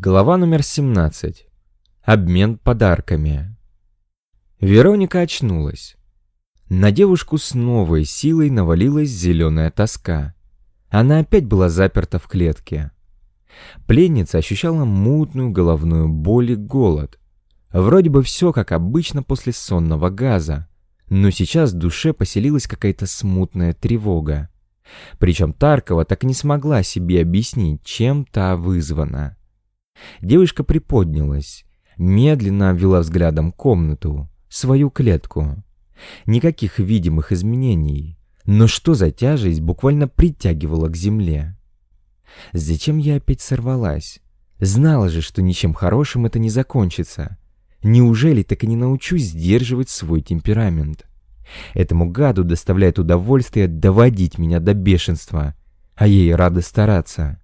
Глава номер 17. Обмен подарками. Вероника очнулась. На девушку с новой силой навалилась зеленая тоска. Она опять была заперта в клетке. Пленница ощущала мутную головную боль и голод. Вроде бы все как обычно после сонного газа, но сейчас в душе поселилась какая-то смутная тревога. Причем Таркова так не смогла себе объяснить, чем та вызвана. Девушка приподнялась, медленно обвела взглядом комнату, свою клетку. Никаких видимых изменений, но что за тяжесть буквально притягивала к земле. Зачем я опять сорвалась? Знала же, что ничем хорошим это не закончится. Неужели так и не научусь сдерживать свой темперамент? Этому гаду доставляет удовольствие доводить меня до бешенства, а ей рада стараться.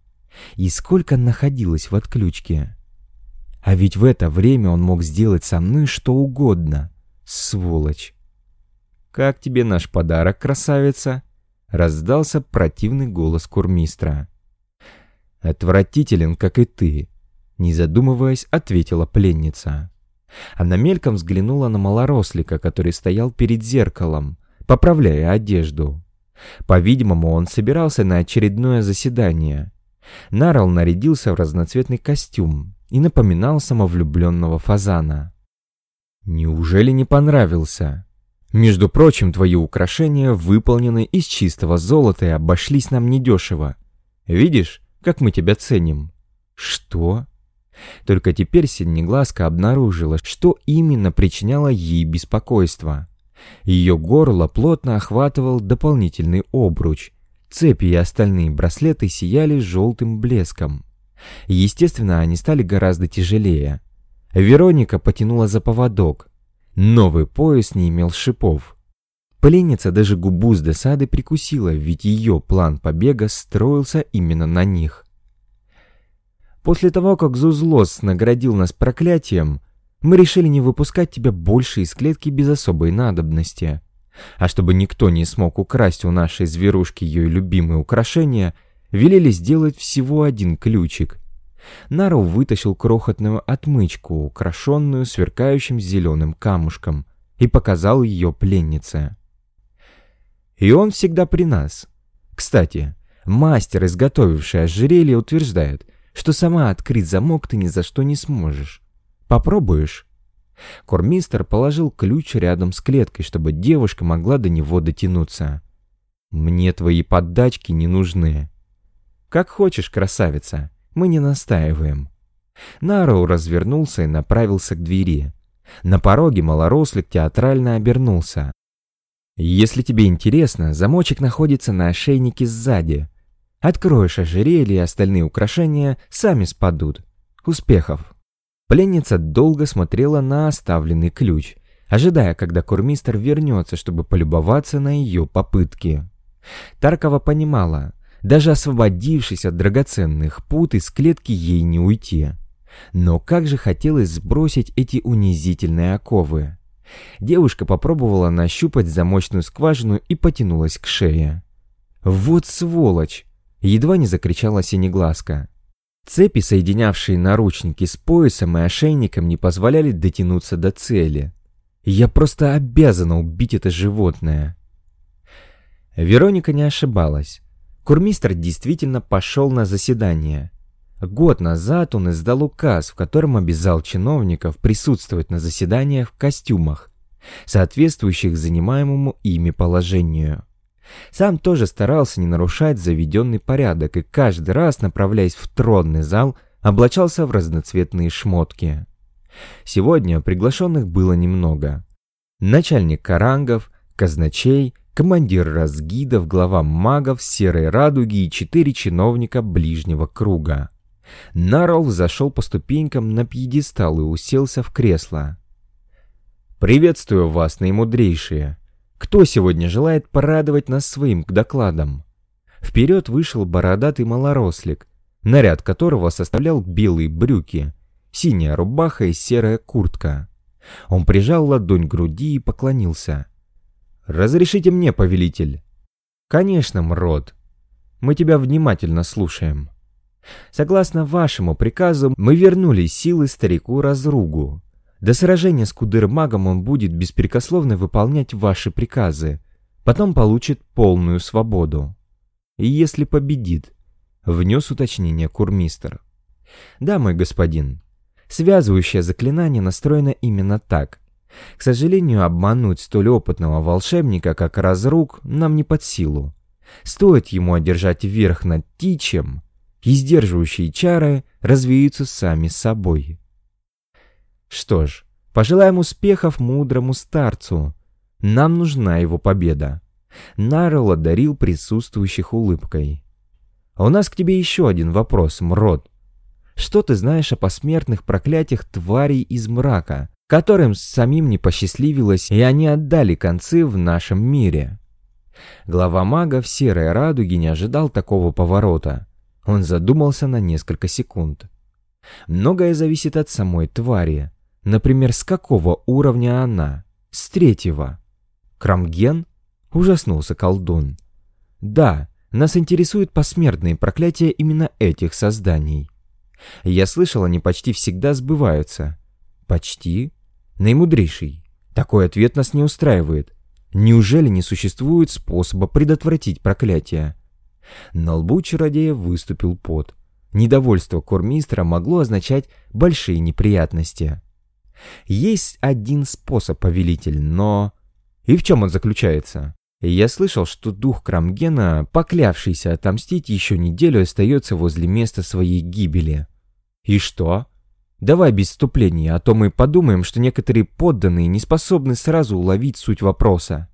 И сколько находилось в отключке. А ведь в это время он мог сделать со мной что угодно. Сволочь. «Как тебе наш подарок, красавица?» Раздался противный голос курмистра. «Отвратителен, как и ты», — не задумываясь, ответила пленница. Она мельком взглянула на малорослика, который стоял перед зеркалом, поправляя одежду. По-видимому, он собирался на очередное заседание. Нарал нарядился в разноцветный костюм и напоминал самовлюбленного фазана. «Неужели не понравился? Между прочим, твои украшения выполнены из чистого золота и обошлись нам недешево. Видишь, как мы тебя ценим?» «Что?» Только теперь Синеглазка обнаружила, что именно причиняло ей беспокойство. Ее горло плотно охватывал дополнительный обруч, Цепи и остальные браслеты сияли желтым блеском. Естественно, они стали гораздо тяжелее. Вероника потянула за поводок. Новый пояс не имел шипов. Пленница даже губу с досады прикусила, ведь ее план побега строился именно на них. После того, как Зузлос наградил нас проклятием, мы решили не выпускать тебя больше из клетки без особой надобности. А чтобы никто не смог украсть у нашей зверушки ее любимые украшения, велели сделать всего один ключик. Нару вытащил крохотную отмычку, украшенную сверкающим зеленым камушком, и показал ее пленнице. И он всегда при нас. Кстати, мастер, изготовивший ожерелье, утверждает, что сама открыть замок ты ни за что не сможешь. Попробуешь? Кормистер положил ключ рядом с клеткой, чтобы девушка могла до него дотянуться. «Мне твои поддачки не нужны». «Как хочешь, красавица, мы не настаиваем». Нароу развернулся и направился к двери. На пороге малорослик театрально обернулся. «Если тебе интересно, замочек находится на ошейнике сзади. Откроешь ожерелье и остальные украшения сами спадут. Успехов!» Пленница долго смотрела на оставленный ключ, ожидая, когда курмистр вернется, чтобы полюбоваться на ее попытки. Таркова понимала, даже освободившись от драгоценных пут, из клетки ей не уйти. Но как же хотелось сбросить эти унизительные оковы. Девушка попробовала нащупать замочную скважину и потянулась к шее. «Вот сволочь!» — едва не закричала синеглазка. Цепи, соединявшие наручники с поясом и ошейником, не позволяли дотянуться до цели. Я просто обязана убить это животное. Вероника не ошибалась. Курмистр действительно пошел на заседание. Год назад он издал указ, в котором обязал чиновников присутствовать на заседаниях в костюмах, соответствующих занимаемому ими положению. Сам тоже старался не нарушать заведенный порядок и каждый раз, направляясь в тронный зал, облачался в разноцветные шмотки. Сегодня приглашенных было немного. Начальник карангов, казначей, командир разгидов, глава магов, серой радуги и четыре чиновника ближнего круга. Нарл зашел по ступенькам на пьедестал и уселся в кресло. «Приветствую вас, наимудрейшие!» Кто сегодня желает порадовать нас своим докладом? Вперед вышел бородатый малорослик, наряд которого составлял белые брюки, синяя рубаха и серая куртка. Он прижал ладонь к груди и поклонился. «Разрешите мне, повелитель?» «Конечно, Мрод. Мы тебя внимательно слушаем». Согласно вашему приказу, мы вернули силы старику Разругу. До сражения с Кудыр-магом он будет беспрекословно выполнять ваши приказы. Потом получит полную свободу. И если победит, внес уточнение Курмистер. Да, мой господин. Связывающее заклинание настроено именно так. К сожалению, обмануть столь опытного волшебника, как Разруг, нам не под силу. Стоит ему одержать верх над Тичем, и сдерживающие чары развеются сами собой. Что ж, пожелаем успехов мудрому старцу. Нам нужна его победа. Нарл одарил присутствующих улыбкой. А у нас к тебе еще один вопрос, Мрод. Что ты знаешь о посмертных проклятиях тварей из мрака, которым самим не посчастливилось, и они отдали концы в нашем мире? Глава мага в серой радуге не ожидал такого поворота. Он задумался на несколько секунд. Многое зависит от самой твари. Например, с какого уровня она? С третьего. Крамген? Ужаснулся колдун. Да, нас интересуют посмертные проклятия именно этих созданий. Я слышал, они почти всегда сбываются. Почти? Наимудрейший. Такой ответ нас не устраивает. Неужели не существует способа предотвратить проклятие? На лбу чародея выступил пот. Недовольство кормистра могло означать большие неприятности. Есть один способ, повелитель, но... И в чем он заключается? Я слышал, что дух Крамгена, поклявшийся отомстить еще неделю, остается возле места своей гибели. И что? Давай без вступления, а то мы подумаем, что некоторые подданные не способны сразу уловить суть вопроса.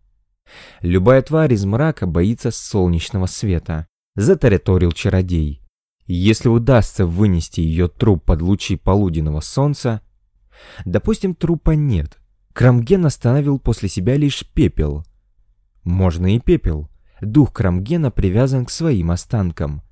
Любая тварь из мрака боится солнечного света, затараторил чародей. Если удастся вынести ее труп под лучи полуденного солнца, допустим, трупа нет. Крамген остановил после себя лишь пепел. Можно и пепел. Дух Крамгена привязан к своим останкам.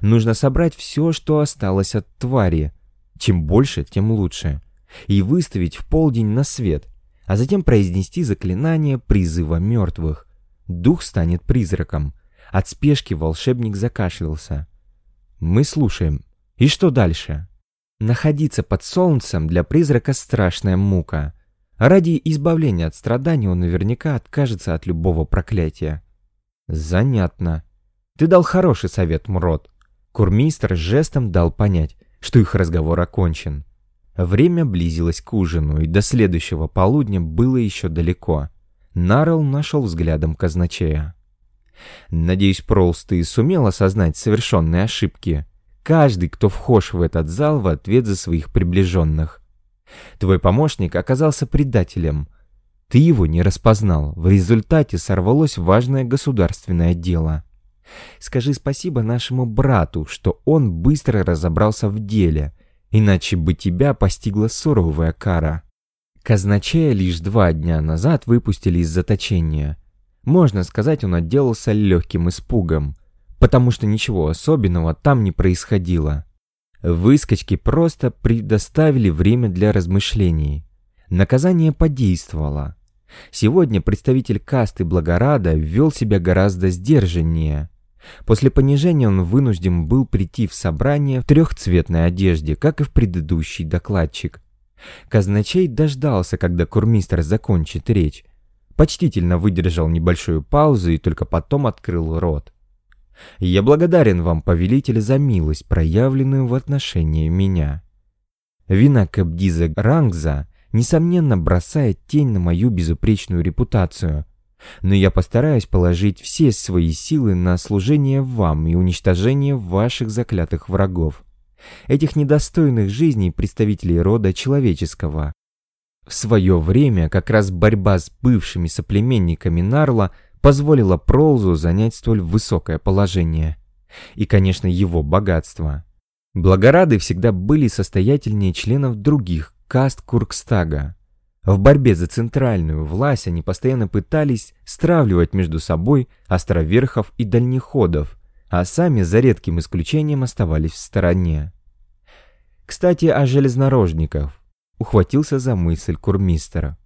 Нужно собрать все, что осталось от твари. Чем больше, тем лучше. И выставить в полдень на свет, а затем произнести заклинание призыва мертвых. Дух станет призраком. От спешки волшебник закашлялся. Мы слушаем. И что дальше? Находиться под солнцем для призрака страшная мука. Ради избавления от страданий он наверняка откажется от любого проклятия. Занятно. Ты дал хороший совет, Мрот. Курмистр жестом дал понять, что их разговор окончен. Время близилось к ужину, и до следующего полудня было еще далеко. Нарл нашел взглядом казначея. «Надеюсь, Пролс, ты сумел осознать совершенные ошибки. Каждый, кто вхож в этот зал, в ответ за своих приближенных. Твой помощник оказался предателем. Ты его не распознал. В результате сорвалось важное государственное дело. Скажи спасибо нашему брату, что он быстро разобрался в деле, иначе бы тебя постигла суровая кара. Казначея лишь два дня назад выпустили из заточения. Можно сказать, он отделался легким испугом, потому что ничего особенного там не происходило. Выскочки просто предоставили время для размышлений. Наказание подействовало. Сегодня представитель касты Благорада вел себя гораздо сдержаннее. После понижения он вынужден был прийти в собрание в трехцветной одежде, как и в предыдущий докладчик. Казначей дождался, когда курмистр закончит речь. Почтительно выдержал небольшую паузу и только потом открыл рот. «Я благодарен вам, повелитель, за милость, проявленную в отношении меня. Вина Кабдиза Рангза, несомненно, бросает тень на мою безупречную репутацию, но я постараюсь положить все свои силы на служение вам и уничтожение ваших заклятых врагов, этих недостойных жизней представителей рода человеческого. В свое время как раз борьба с бывшими соплеменниками Нарла позволила Пролзу занять столь высокое положение. И, конечно, его богатство. Благорады всегда были состоятельнее членов других каст Куркстага. В борьбе за центральную власть они постоянно пытались стравливать между собой островерхов и дальнеходов, а сами за редким исключением оставались в стороне. Кстати, о железнорожниках. Ухватился за мысль курмистера.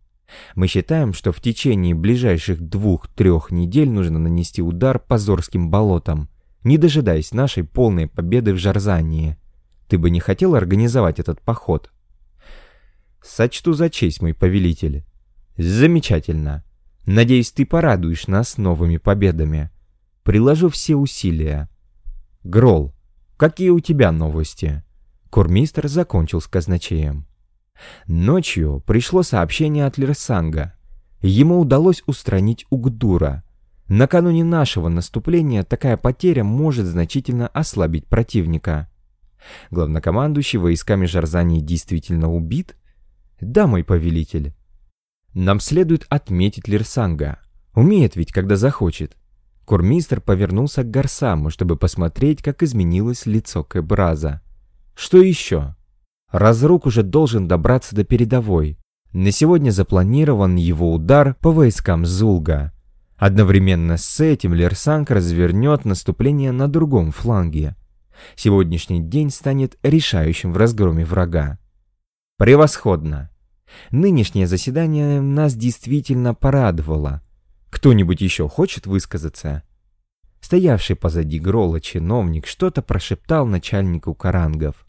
Мы считаем, что в течение ближайших двух-трех недель нужно нанести удар по Зорским болотам, не дожидаясь нашей полной победы в Жарзании. Ты бы не хотел организовать этот поход? Сочту за честь, мой повелитель. Замечательно. Надеюсь, ты порадуешь нас новыми победами. Приложу все усилия. Грол, какие у тебя новости? Курмистр закончил с казначеем. Ночью пришло сообщение от Лерсанга. Ему удалось устранить Угдура. Накануне нашего наступления такая потеря может значительно ослабить противника. Главнокомандующий войсками Жарзании действительно убит? Да, мой повелитель. Нам следует отметить Лерсанга. Умеет ведь, когда захочет. Курмистр повернулся к Гарсаму, чтобы посмотреть, как изменилось лицо Кэбраза. Что еще? Разрук уже должен добраться до передовой. На сегодня запланирован его удар по войскам Зулга. Одновременно с этим Лерсанг развернет наступление на другом фланге. Сегодняшний день станет решающим в разгроме врага. Превосходно! Нынешнее заседание нас действительно порадовало. Кто-нибудь еще хочет высказаться? Стоявший позади Грола чиновник что-то прошептал начальнику карангов.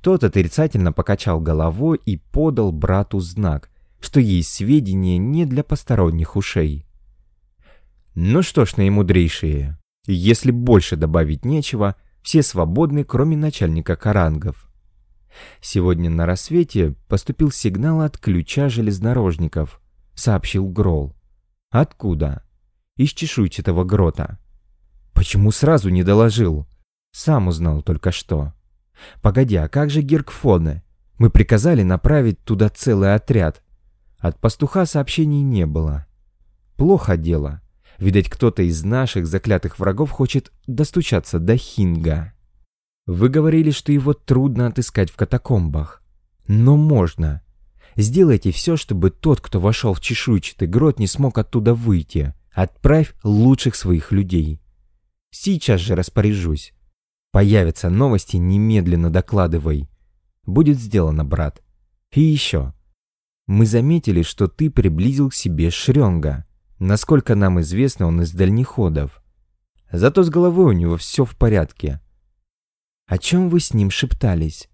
Тот отрицательно покачал головой и подал брату знак, что есть сведения не для посторонних ушей. Ну что ж, наимудрейшие, если больше добавить нечего, все свободны, кроме начальника карангов. Сегодня на рассвете поступил сигнал от ключа железнорожников, сообщил Грол. Откуда? Из чешуйчатого грота. Почему сразу не доложил? Сам узнал только что. Погоди, а как же Гиркфоны? Мы приказали направить туда целый отряд. От пастуха сообщений не было. Плохо дело. Видать, кто-то из наших заклятых врагов хочет достучаться до Хинга. Вы говорили, что его трудно отыскать в катакомбах. Но можно. Сделайте все, чтобы тот, кто вошел в чешуйчатый грот, не смог оттуда выйти. Отправь лучших своих людей. Сейчас же распоряжусь. Появятся новости, немедленно докладывай. Будет сделано, брат. И еще. Мы заметили, что ты приблизил к себе Шрёнга. Насколько нам известно, он из дальнеходов. Зато с головой у него все в порядке. О чем вы с ним шептались?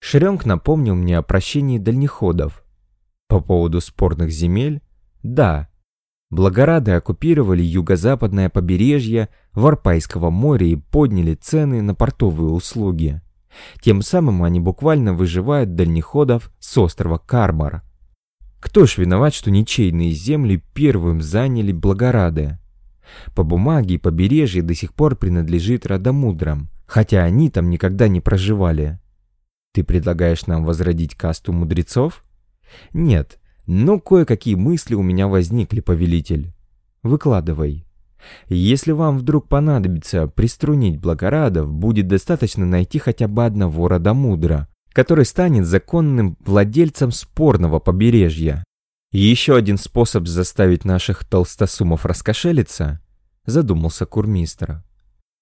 Шрёнг напомнил мне о прощении дальнеходов. По поводу спорных земель? Да, Благорады оккупировали юго-западное побережье Варпайского моря и подняли цены на портовые услуги. Тем самым они буквально выживают дальнеходов с острова Кармар. Кто ж виноват, что ничейные земли первым заняли Благорады? По бумаге побережье до сих пор принадлежит Радомудрам, хотя они там никогда не проживали. Ты предлагаешь нам возродить касту мудрецов? Нет, но кое-какие мысли у меня возникли, повелитель. Выкладывай. Если вам вдруг понадобится приструнить благорадов, будет достаточно найти хотя бы одного родомудра, который станет законным владельцем спорного побережья. еще один способ заставить наших толстосумов раскошелиться, задумался Курмистр.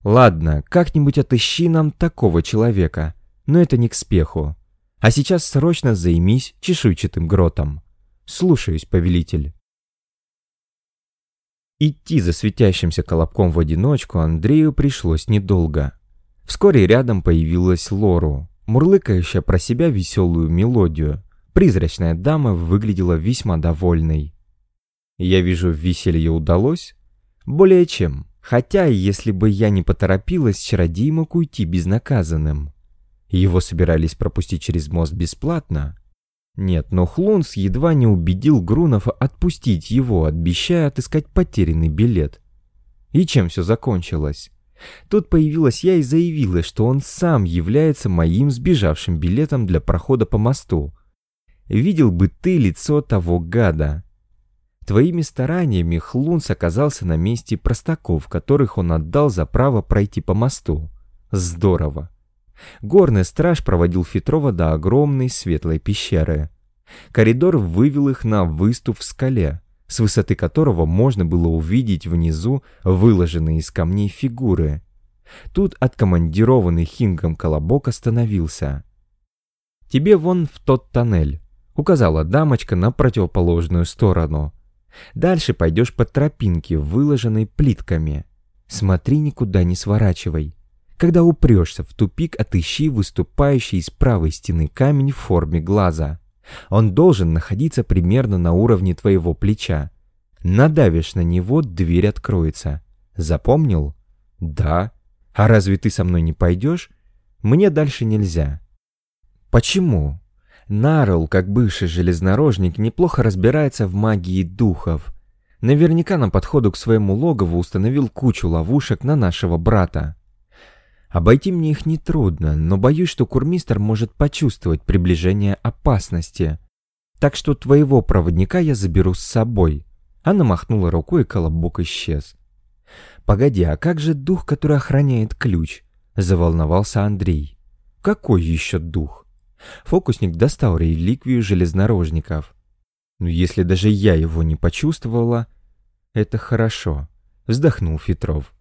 Ладно, как-нибудь отыщи нам такого человека, но это не к спеху. А сейчас срочно займись чешуйчатым гротом. «Слушаюсь, повелитель». Идти за светящимся колобком в одиночку Андрею пришлось недолго. Вскоре рядом появилась Лору, мурлыкающая про себя веселую мелодию. Призрачная дама выглядела весьма довольной. Я вижу, веселье удалось? Более чем. Хотя, если бы я не поторопилась, чародей мог уйти безнаказанным. Его собирались пропустить через мост бесплатно, нет, но Хлунс едва не убедил Грунова отпустить его, обещая отыскать потерянный билет. И чем все закончилось? Тут появилась я и заявила, что он сам является моим сбежавшим билетом для прохода по мосту. Видел бы ты лицо того гада. Твоими стараниями Хлунс оказался на месте простаков, которых он отдал за право пройти по мосту. Здорово. Горный страж проводил Фетрова до огромной светлой пещеры. Коридор вывел их на выступ в скале, с высоты которого можно было увидеть внизу выложенные из камней фигуры. Тут откомандированный Хингом колобок остановился. «Тебе вон в тот тоннель», — указала дамочка на противоположную сторону. «Дальше пойдешь по тропинке, выложенной плитками. Смотри, никуда не сворачивай. Когда упрешься в тупик, отыщи выступающий из правой стены камень в форме глаза. Он должен находиться примерно на уровне твоего плеча. Надавишь на него, дверь откроется. Запомнил? Да. А разве ты со мной не пойдешь? Мне дальше нельзя. Почему? Нарл, как бывший железнорожник, неплохо разбирается в магии духов. Наверняка на подходу к своему логову установил кучу ловушек на нашего брата. Обойти мне их нетрудно, но боюсь, что курмистр может почувствовать приближение опасности. Так что твоего проводника я заберу с собой. Она махнула рукой, и колобок исчез. «Погоди, а как же дух, который охраняет ключ?» — заволновался Андрей. «Какой еще дух?» Фокусник достал реликвию железнорожников. «Ну, если даже я его не почувствовала...» «Это хорошо», — вздохнул Фетров.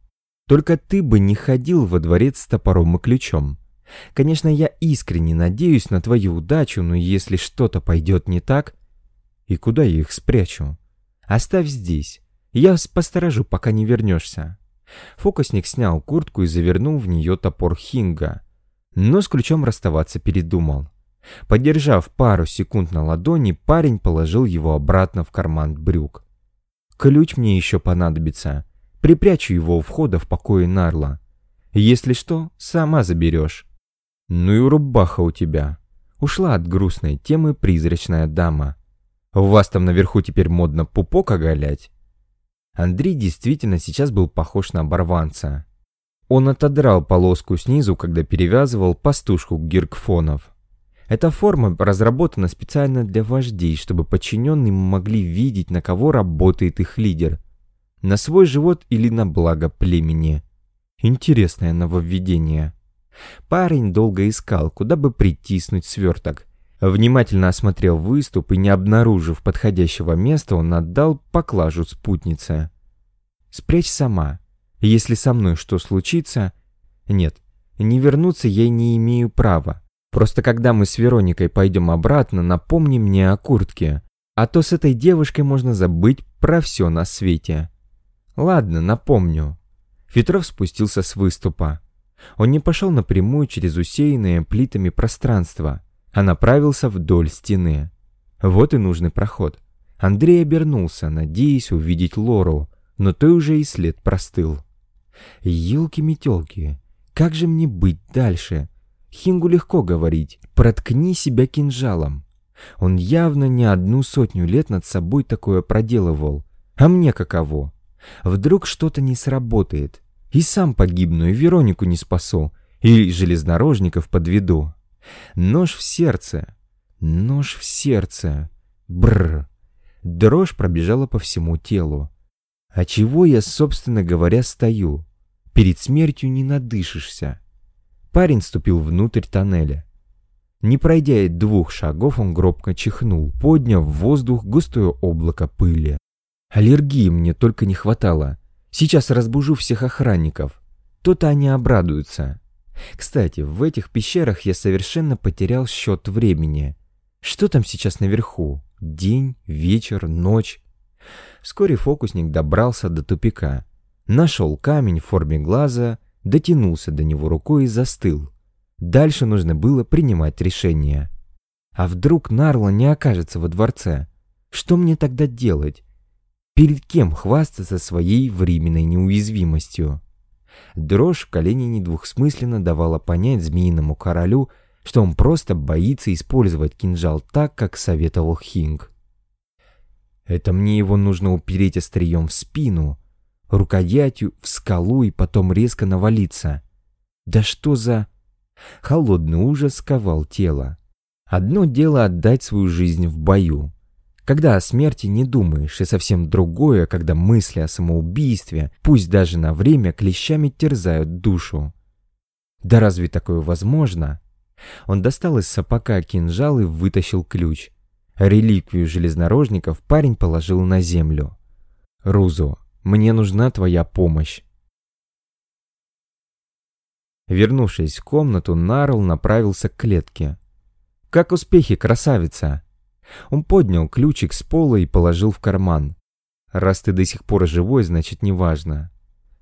Только ты бы не ходил во дворец с топором и ключом. Конечно, я искренне надеюсь на твою удачу, но если что-то пойдет не так... И куда я их спрячу? Оставь здесь. Я посторожу, пока не вернешься. Фокусник снял куртку и завернул в нее топор Хинга. Но с ключом расставаться передумал. Подержав пару секунд на ладони, парень положил его обратно в карман брюк. «Ключ мне еще понадобится», Припрячу его у входа в покое Нарла. Если что, сама заберешь. Ну и рубаха у тебя. Ушла от грустной темы призрачная дама. У вас там наверху теперь модно пупок оголять? Андрей действительно сейчас был похож на оборванца. Он отодрал полоску снизу, когда перевязывал пастушку гиркфонов. Эта форма разработана специально для вождей, чтобы подчиненные могли видеть, на кого работает их лидер на свой живот или на благо племени. Интересное нововведение. Парень долго искал, куда бы притиснуть сверток. Внимательно осмотрел выступ и, не обнаружив подходящего места, он отдал поклажу спутнице. «Спрячь сама. Если со мной что случится...» «Нет, не вернуться я не имею права. Просто когда мы с Вероникой пойдем обратно, напомни мне о куртке. А то с этой девушкой можно забыть про все на свете». Ладно, напомню. Фетров спустился с выступа. Он не пошел напрямую через усеянное плитами пространство, а направился вдоль стены. Вот и нужный проход. Андрей обернулся, надеясь увидеть Лору, но той уже и след простыл. Елки-метелки, как же мне быть дальше? Хингу легко говорить, проткни себя кинжалом. Он явно не одну сотню лет над собой такое проделывал. А мне каково? Вдруг что-то не сработает. И сам погибну, и Веронику не спасу, и железнорожников подведу. Нож в сердце. Нож в сердце. Бррр. Дрожь пробежала по всему телу. А чего я, собственно говоря, стою? Перед смертью не надышишься. Парень ступил внутрь тоннеля. Не пройдя двух шагов, он гробко чихнул, подняв в воздух густое облако пыли. Аллергии мне только не хватало. Сейчас разбужу всех охранников. То-то они обрадуются. Кстати, в этих пещерах я совершенно потерял счет времени. Что там сейчас наверху? День, вечер, ночь? Вскоре фокусник добрался до тупика. Нашел камень в форме глаза, дотянулся до него рукой и застыл. Дальше нужно было принимать решение. А вдруг Нарла не окажется во дворце? Что мне тогда делать? Перед кем хвастаться своей временной неуязвимостью? Дрожь в колене недвусмысленно давала понять змеиному королю, что он просто боится использовать кинжал так, как советовал Хинг. Это мне его нужно упереть острием в спину, рукоятью в скалу и потом резко навалиться. Да что за... Холодный ужас сковал тело. Одно дело отдать свою жизнь в бою, когда о смерти не думаешь, и совсем другое, когда мысли о самоубийстве, пусть даже на время, клещами терзают душу. Да разве такое возможно? Он достал из сапога кинжал и вытащил ключ. Реликвию железнорожников парень положил на землю. «Рузо, мне нужна твоя помощь». Вернувшись в комнату, Нарл направился к клетке. «Как успехи, красавица?» Он поднял ключик с пола и положил в карман. «Раз ты до сих пор живой, значит, неважно.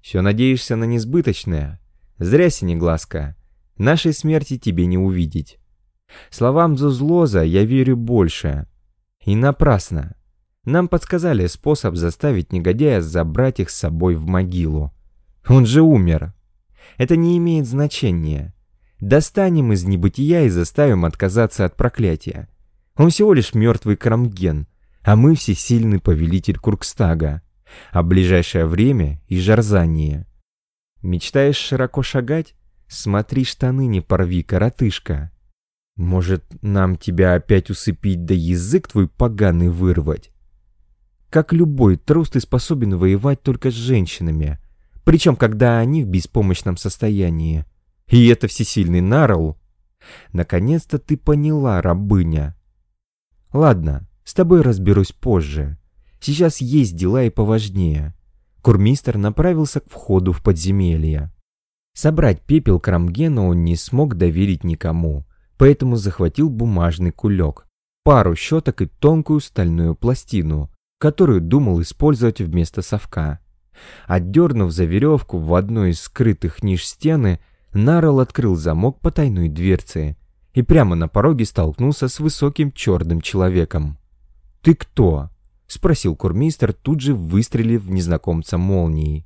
Все надеешься на несбыточное? Зря, синеглазка. Нашей смерти тебе не увидеть. Словам Зузлоза я верю больше. И напрасно. Нам подсказали способ заставить негодяя забрать их с собой в могилу. Он же умер. Это не имеет значения. Достанем из небытия и заставим отказаться от проклятия. Он всего лишь мертвый крамген, а мы всесильный повелитель Куркстага. А ближайшее время и жарзание. Мечтаешь широко шагать? Смотри, штаны не порви, коротышка. Может, нам тебя опять усыпить да язык твой поганый вырвать? Как любой трус ты способен воевать только с женщинами, причем когда они в беспомощном состоянии. И это всесильный Нарл. Наконец-то ты поняла, рабыня. Ладно, с тобой разберусь позже. Сейчас есть дела и поважнее. Курмистер направился к входу в подземелье. Собрать пепел Крамгена он не смог доверить никому, поэтому захватил бумажный кулек, пару щеток и тонкую стальную пластину, которую думал использовать вместо совка. Отдернув за веревку в одной из скрытых ниш стены, Нарл открыл замок потайной дверцы и прямо на пороге столкнулся с высоким черным человеком. «Ты кто?» — спросил курмистер, тут же выстрелив в незнакомца молнией.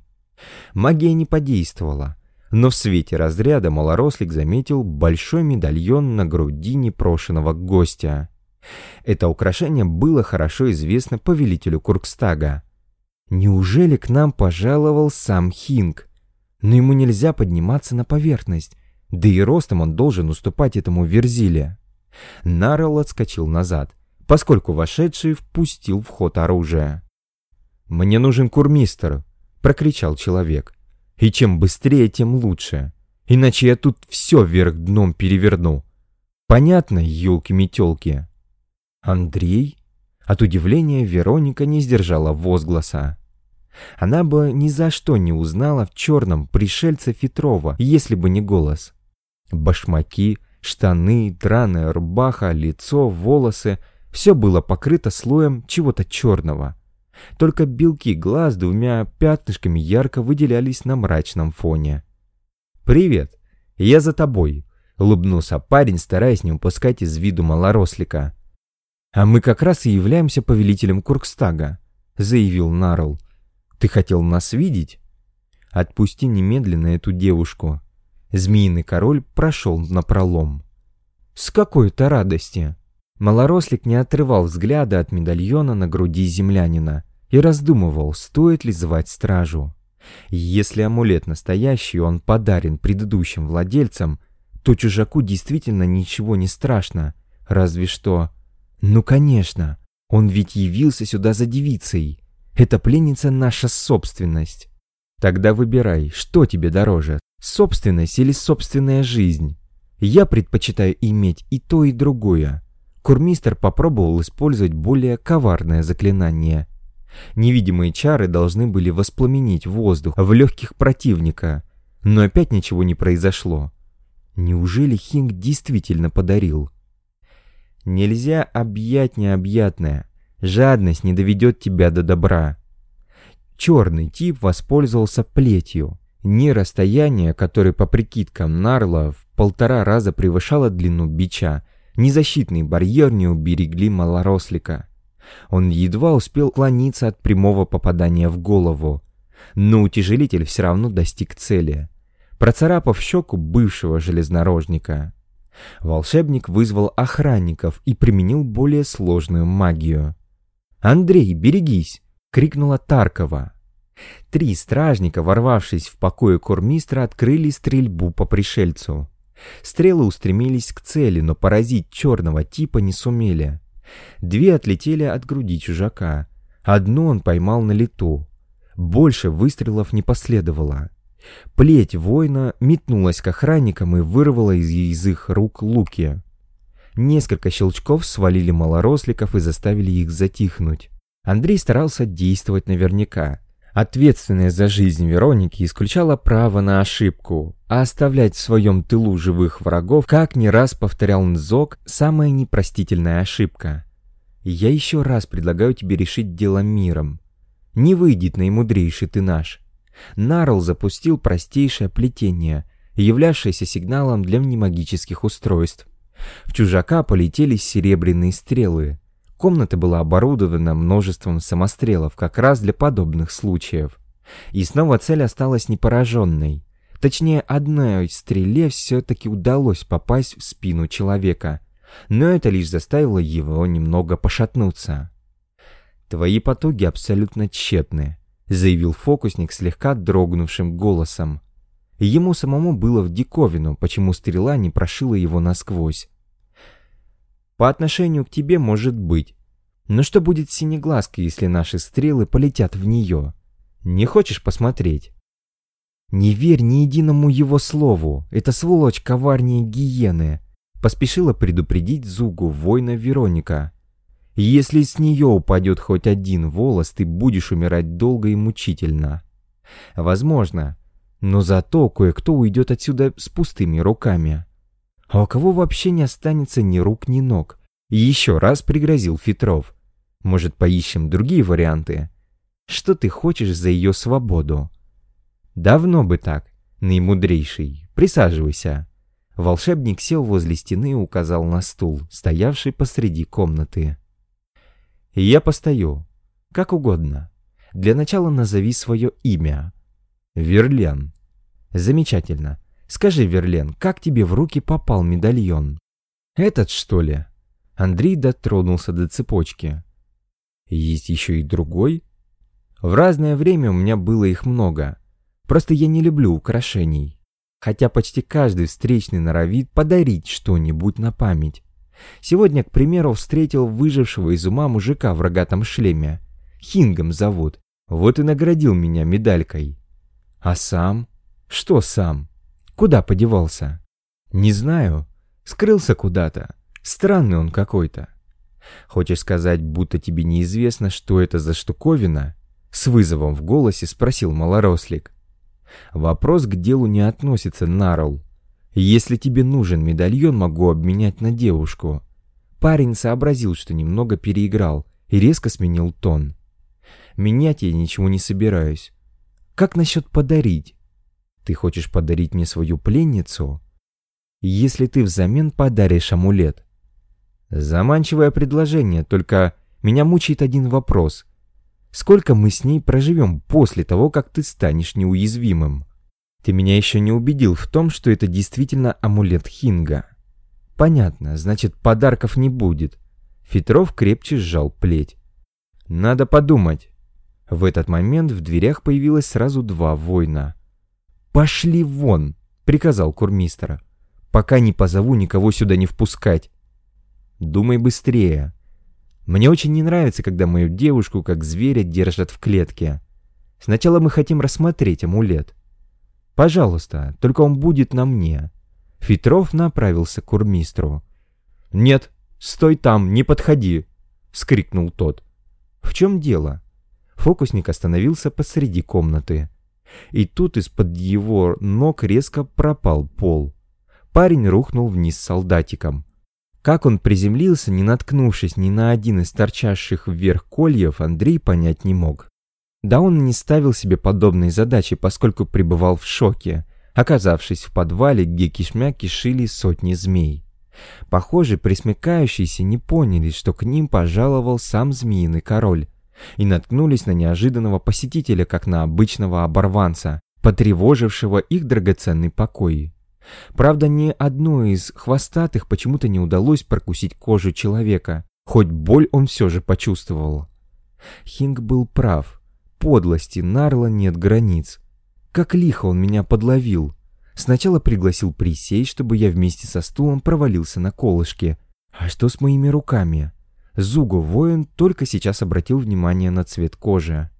Магия не подействовала, но в свете разряда малорослик заметил большой медальон на груди непрошенного гостя. Это украшение было хорошо известно повелителю Куркстага. Неужели к нам пожаловал сам Хинг? Но ему нельзя подниматься на поверхность, да и ростом он должен уступать этому Верзиле. Нарл отскочил назад, поскольку вошедший впустил в ход оружие. «Мне нужен курмистер!» — прокричал человек. «И чем быстрее, тем лучше, иначе я тут все вверх дном переверну. Понятно, елки-метелки?» «Андрей?» От удивления Вероника не сдержала возгласа. Она бы ни за что не узнала в черном пришельца Фетрова, если бы не голос. Башмаки, штаны, драная рубаха, лицо, волосы — все было покрыто слоем чего-то черного. Только белки глаз двумя пятнышками ярко выделялись на мрачном фоне. «Привет, я за тобой», — улыбнулся парень, стараясь не упускать из виду малорослика. «А мы как раз и являемся повелителем Куркстага», — заявил Нарл. «Ты хотел нас видеть?» «Отпусти немедленно эту девушку». Змеиный король прошел на пролом. «С какой-то радости!» Малорослик не отрывал взгляда от медальона на груди землянина и раздумывал, стоит ли звать стражу. Если амулет настоящий, он подарен предыдущим владельцам, то чужаку действительно ничего не страшно, разве что... Ну, конечно, он ведь явился сюда за девицей. Эта пленница наша собственность. Тогда выбирай, что тебе дороже, собственность или собственная жизнь. Я предпочитаю иметь и то, и другое. Курмистер попробовал использовать более коварное заклинание. Невидимые чары должны были воспламенить воздух в легких противника, но опять ничего не произошло. Неужели Хинг действительно подарил? Нельзя объять необъятное. Жадность не доведет тебя до добра. Черный тип воспользовался плетью. Не расстояние, которое по прикидкам Нарла в полтора раза превышало длину бича, ни защитный барьер не уберегли малорослика. Он едва успел клониться от прямого попадания в голову, но утяжелитель все равно достиг цели, процарапав щеку бывшего железнорожника. Волшебник вызвал охранников и применил более сложную магию. «Андрей, берегись!» — крикнула Таркова. Три стражника, ворвавшись в покое кормистра, открыли стрельбу по пришельцу. Стрелы устремились к цели, но поразить черного типа не сумели. Две отлетели от груди чужака. Одну он поймал на лету. Больше выстрелов не последовало. Плеть воина метнулась к охранникам и вырвала из, из их рук луки. Несколько щелчков свалили малоросликов и заставили их затихнуть. Андрей старался действовать наверняка. Ответственность за жизнь Вероники исключала право на ошибку, а оставлять в своем тылу живых врагов, как не раз повторял Нзок, самая непростительная ошибка. Я еще раз предлагаю тебе решить дело миром. Не выйдет наимудрейший ты наш. Нарл запустил простейшее плетение, являвшееся сигналом для мнемагических устройств. В чужака полетели серебряные стрелы. Комната была оборудована множеством самострелов как раз для подобных случаев. И снова цель осталась непораженной. Точнее, одной стреле все-таки удалось попасть в спину человека. Но это лишь заставило его немного пошатнуться. «Твои потуги абсолютно тщетны», — заявил фокусник слегка дрогнувшим голосом. Ему самому было в диковину, почему стрела не прошила его насквозь. «По отношению к тебе может быть. Но что будет с синеглазкой, если наши стрелы полетят в нее? Не хочешь посмотреть?» «Не верь ни единому его слову, это сволочь коварнее гиены», — поспешила предупредить Зугу воина Вероника. Если с нее упадет хоть один волос, ты будешь умирать долго и мучительно. Возможно, но зато кое-кто уйдет отсюда с пустыми руками. А у кого вообще не останется ни рук, ни ног? Еще раз пригрозил Фетров. Может, поищем другие варианты? Что ты хочешь за ее свободу? Давно бы так, наимудрейший. Присаживайся. Волшебник сел возле стены и указал на стул, стоявший посреди комнаты. Я постою. Как угодно. Для начала назови свое имя. Верлен. Замечательно. Скажи, Верлен, как тебе в руки попал медальон? Этот, что ли? Андрей дотронулся до цепочки. Есть еще и другой? В разное время у меня было их много. Просто я не люблю украшений. Хотя почти каждый встречный норовит подарить что-нибудь на память. Сегодня, к примеру, встретил выжившего из ума мужика в рогатом шлеме. Хингом зовут. Вот и наградил меня медалькой. А сам? Что сам? Куда подевался? Не знаю. Скрылся куда-то. Странный он какой-то. Хочешь сказать, будто тебе неизвестно, что это за штуковина? С вызовом в голосе спросил малорослик. Вопрос к делу не относится, Нарл. Если тебе нужен медальон, могу обменять на девушку. Парень сообразил, что немного переиграл, и резко сменил тон. Менять я ничего не собираюсь. Как насчет подарить? Ты хочешь подарить мне свою пленницу? Если ты взамен подаришь амулет. Заманчивое предложение, только меня мучает один вопрос. Сколько мы с ней проживем после того, как ты станешь неуязвимым? Ты меня еще не убедил в том, что это действительно амулет Хинга. Понятно, значит, подарков не будет. Фетров крепче сжал плеть. Надо подумать. В этот момент в дверях появилось сразу два воина. «Пошли вон!» — приказал курмистер. «Пока не позову, никого сюда не впускать». «Думай быстрее. Мне очень не нравится, когда мою девушку, как зверя, держат в клетке. Сначала мы хотим рассмотреть амулет. Пожалуйста, только он будет на мне». Фетров направился к курмистру. «Нет, стой там, не подходи!» — вскрикнул тот. «В чем дело?» Фокусник остановился посреди комнаты. И тут из-под его ног резко пропал пол. Парень рухнул вниз солдатиком. Как он приземлился, не наткнувшись ни на один из торчащих вверх кольев, Андрей понять не мог. Да он не ставил себе подобной задачи, поскольку пребывал в шоке, оказавшись в подвале, где кишмя кишили сотни змей. Похоже, присмыкающиеся не поняли, что к ним пожаловал сам змеиный король, и наткнулись на неожиданного посетителя, как на обычного оборванца, потревожившего их драгоценный покой. Правда, ни одной из хвостатых почему-то не удалось прокусить кожу человека, хоть боль он все же почувствовал. Хинг был прав подлости Нарла нет границ. Как лихо он меня подловил. Сначала пригласил присесть, чтобы я вместе со стулом провалился на колышке. А что с моими руками? Зуго воин только сейчас обратил внимание на цвет кожи.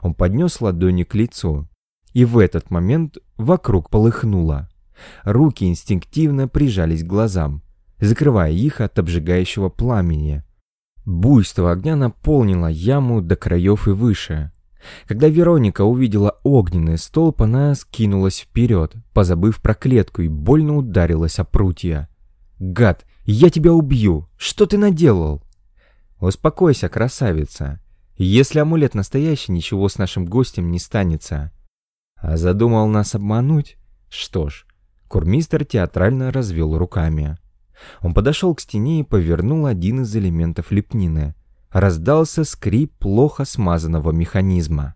Он поднес ладони к лицу. И в этот момент вокруг полыхнуло. Руки инстинктивно прижались к глазам, закрывая их от обжигающего пламени. Буйство огня наполнило яму до краев и выше. Когда Вероника увидела огненный столб, она скинулась вперед, позабыв про клетку и больно ударилась о прутья. «Гад, я тебя убью! Что ты наделал?» «Успокойся, красавица. Если амулет настоящий, ничего с нашим гостем не станется. А задумал нас обмануть? Что ж, курмистер театрально развел руками. Он подошел к стене и повернул один из элементов лепнины. Раздался скрип плохо смазанного механизма.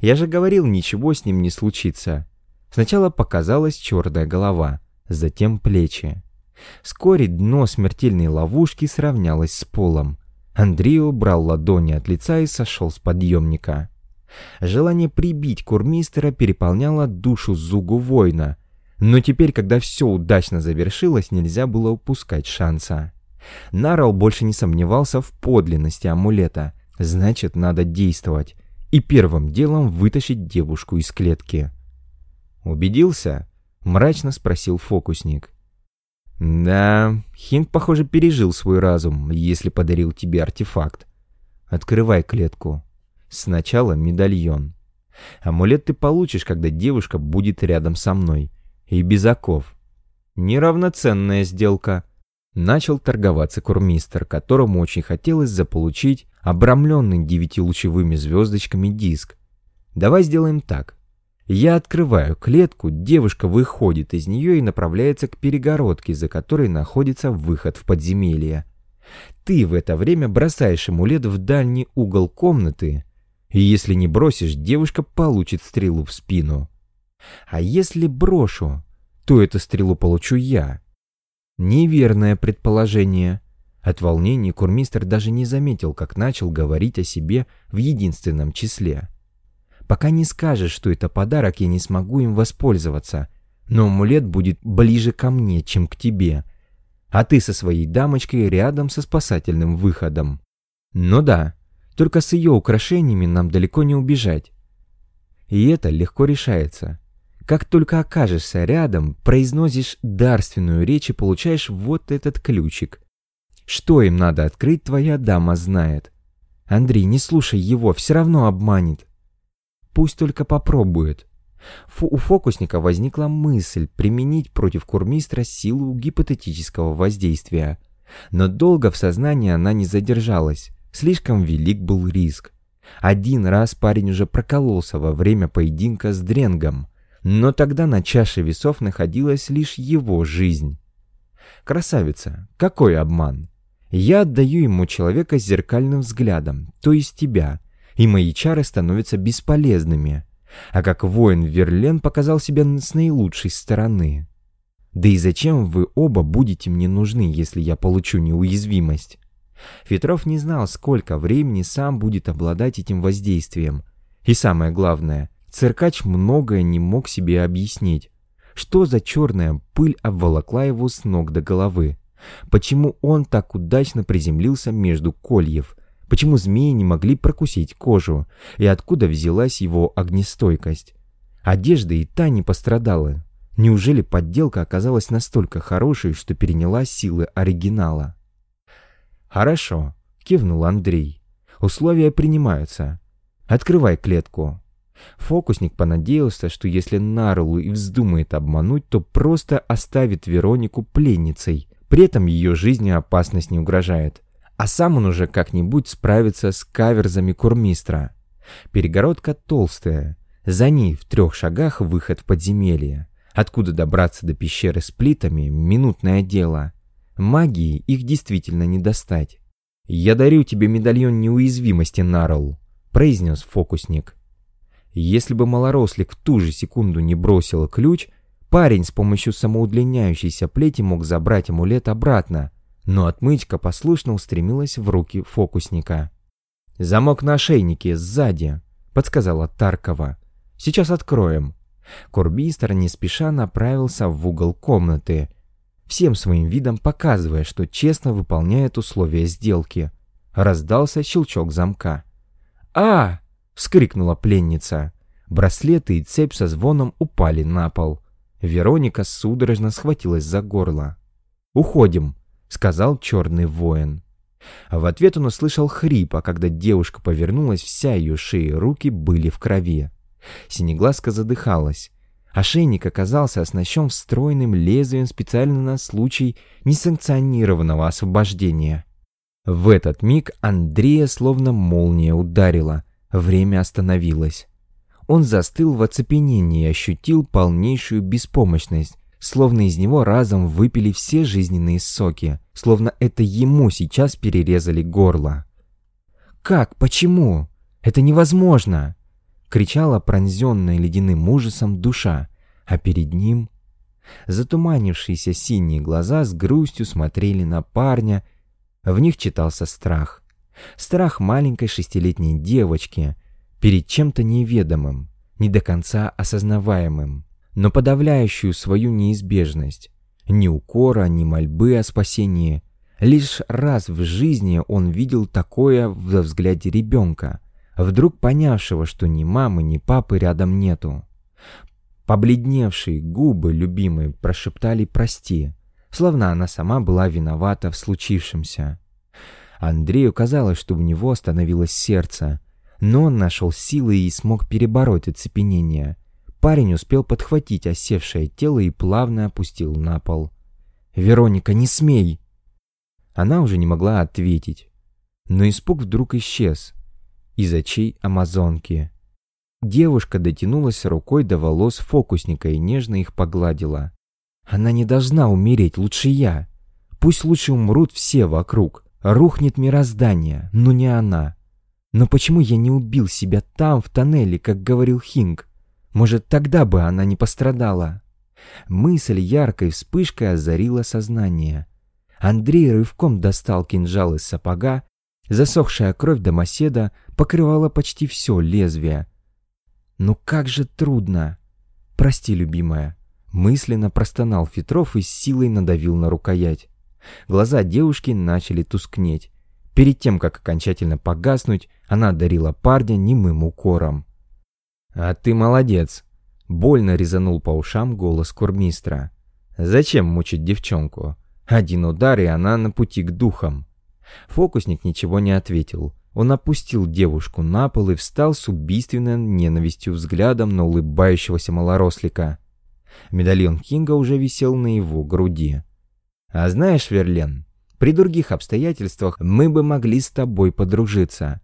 Я же говорил, ничего с ним не случится. Сначала показалась черная голова, затем плечи. Вскоре дно смертельной ловушки сравнялось с полом. Андрей убрал ладони от лица и сошел с подъемника. Желание прибить курмистера переполняло душу Зугу воина, но теперь, когда все удачно завершилось, нельзя было упускать шанса. Нарал больше не сомневался в подлинности амулета, значит, надо действовать, и первым делом вытащить девушку из клетки. «Убедился?» — мрачно спросил фокусник. «Да, Хинт, похоже, пережил свой разум, если подарил тебе артефакт. Открывай клетку. Сначала медальон. Амулет ты получишь, когда девушка будет рядом со мной. И без оков. Неравноценная сделка». Начал торговаться курмистер, которому очень хотелось заполучить обрамленный девятилучевыми звездочками диск. «Давай сделаем так. Я открываю клетку, девушка выходит из нее и направляется к перегородке, за которой находится выход в подземелье. Ты в это время бросаешь амулет в дальний угол комнаты, и если не бросишь, девушка получит стрелу в спину. А если брошу, то эту стрелу получу я. Неверное предположение. От волнения курмистр даже не заметил, как начал говорить о себе в единственном числе. Пока не скажешь, что это подарок, я не смогу им воспользоваться. Но амулет будет ближе ко мне, чем к тебе. А ты со своей дамочкой рядом со спасательным выходом. Ну да, только с ее украшениями нам далеко не убежать. И это легко решается. Как только окажешься рядом, произносишь дарственную речь и получаешь вот этот ключик. Что им надо открыть, твоя дама знает. Андрей, не слушай его, все равно обманет. Пусть только попробует. Фу у фокусника возникла мысль применить против курмистра силу гипотетического воздействия. Но долго в сознании она не задержалась. Слишком велик был риск. Один раз парень уже прокололся во время поединка с Дренгом, но тогда на чаше весов находилась лишь его жизнь. Красавица, какой обман! Я отдаю ему человека с зеркальным взглядом, то есть тебя, и мои чары становятся бесполезными. А как воин Верлен показал себя с наилучшей стороны. Да и зачем вы оба будете мне нужны, если я получу неуязвимость? Фетров не знал, сколько времени сам будет обладать этим воздействием. И самое главное, циркач многое не мог себе объяснить. Что за черная пыль обволокла его с ног до головы? Почему он так удачно приземлился между кольев? Почему змеи не могли прокусить кожу? И откуда взялась его огнестойкость? Одежда и та не пострадала. Неужели подделка оказалась настолько хорошей, что переняла силы оригинала? «Хорошо», — кивнул Андрей. «Условия принимаются. Открывай клетку». Фокусник понадеялся, что если Нарлу и вздумает обмануть, то просто оставит Веронику пленницей. При этом ее жизни опасность не угрожает а сам он уже как-нибудь справится с каверзами курмистра. Перегородка толстая, за ней в трех шагах выход в подземелье. Откуда добраться до пещеры с плитами – минутное дело. Магии их действительно не достать. «Я дарю тебе медальон неуязвимости, Нарл», – произнес фокусник. Если бы малорослик в ту же секунду не бросил ключ, парень с помощью самоудлиняющейся плети мог забрать амулет обратно – но отмычка послушно устремилась в руки фокусника. «Замок на ошейнике, сзади», — подсказала Таркова. «Сейчас откроем». Курбистер не спеша направился в угол комнаты, всем своим видом показывая, что честно выполняет условия сделки. Раздался щелчок замка. «А!» — вскрикнула пленница. Браслеты и цепь со звоном упали на пол. Вероника судорожно схватилась за горло. «Уходим!» Сказал черный воин. А в ответ он услышал хрип, а когда девушка повернулась, вся ее шея и руки были в крови. Синеглазка задыхалась. Ошейник оказался оснащен встроенным лезвием специально на случай несанкционированного освобождения. В этот миг Андрея словно молния ударила. Время остановилось. Он застыл в оцепенении и ощутил полнейшую беспомощность, словно из него разом выпили все жизненные соки, словно это ему сейчас перерезали горло. «Как? Почему? Это невозможно!» — кричала пронзенная ледяным ужасом душа, а перед ним... Затуманившиеся синие глаза с грустью смотрели на парня, в них читался страх. Страх маленькой шестилетней девочки перед чем-то неведомым, не до конца осознаваемым, но подавляющую свою неизбежность. Ни укора, ни мольбы о спасении. Лишь раз в жизни он видел такое во взгляде ребенка, вдруг понявшего, что ни мамы, ни папы рядом нету. Побледневшие губы любимой прошептали «прости», словно она сама была виновата в случившемся. Андрею казалось, что у него остановилось сердце, но он нашел силы и смог перебороть оцепенение. Парень успел подхватить осевшее тело и плавно опустил на пол. «Вероника, не смей!» Она уже не могла ответить. Но испуг вдруг исчез. Из очей амазонки. Девушка дотянулась рукой до волос фокусника и нежно их погладила. «Она не должна умереть, лучше я. Пусть лучше умрут все вокруг. Рухнет мироздание, но не она. Но почему я не убил себя там, в тоннеле, как говорил Хинг? Может, тогда бы она не пострадала?» Мысль яркой вспышкой озарила сознание. Андрей рывком достал кинжал из сапога, засохшая кровь домоседа покрывала почти все лезвие. «Ну как же трудно!» «Прости, любимая!» Мысленно простонал Фетров и с силой надавил на рукоять. Глаза девушки начали тускнеть. Перед тем, как окончательно погаснуть, она одарила парня немым укором. «А ты молодец!» Больно резанул по ушам голос курмистра. «Зачем мучить девчонку? Один удар, и она на пути к духам». Фокусник ничего не ответил. Он опустил девушку на пол и встал с убийственной ненавистью взглядом на улыбающегося малорослика. Медальон Кинга уже висел на его груди. «А знаешь, Верлен, при других обстоятельствах мы бы могли с тобой подружиться.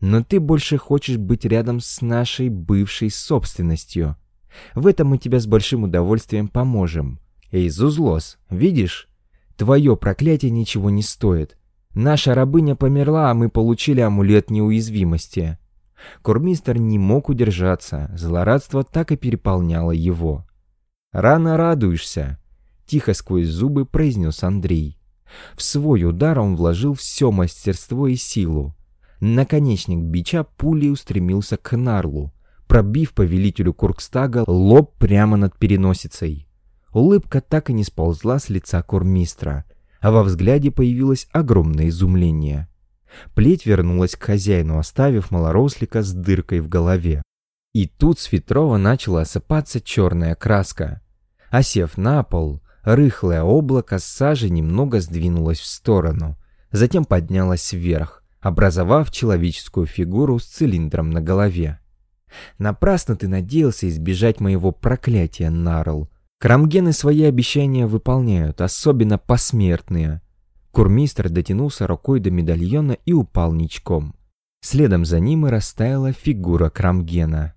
Но ты больше хочешь быть рядом с нашей бывшей собственностью. В этом мы тебе с большим удовольствием поможем. Эй, Зузлос, видишь? Твое проклятие ничего не стоит. Наша рабыня померла, а мы получили амулет неуязвимости. Курмистер не мог удержаться, злорадство так и переполняло его. «Рано радуешься», — тихо сквозь зубы произнес Андрей. В свой удар он вложил все мастерство и силу. Наконечник бича пулей устремился к Нарлу, пробив повелителю Куркстага лоб прямо над переносицей. Улыбка так и не сползла с лица курмистра, а во взгляде появилось огромное изумление. Плеть вернулась к хозяину, оставив малорослика с дыркой в голове. И тут с Фетрова начала осыпаться черная краска. Осев на пол, рыхлое облако сажи немного сдвинулось в сторону, затем поднялось вверх, образовав человеческую фигуру с цилиндром на голове. Напрасно ты надеялся избежать моего проклятия, Нарл. Крамгены свои обещания выполняют, особенно посмертные. Курмистр дотянулся рукой до медальона и упал ничком. Следом за ним и растаяла фигура Крамгена.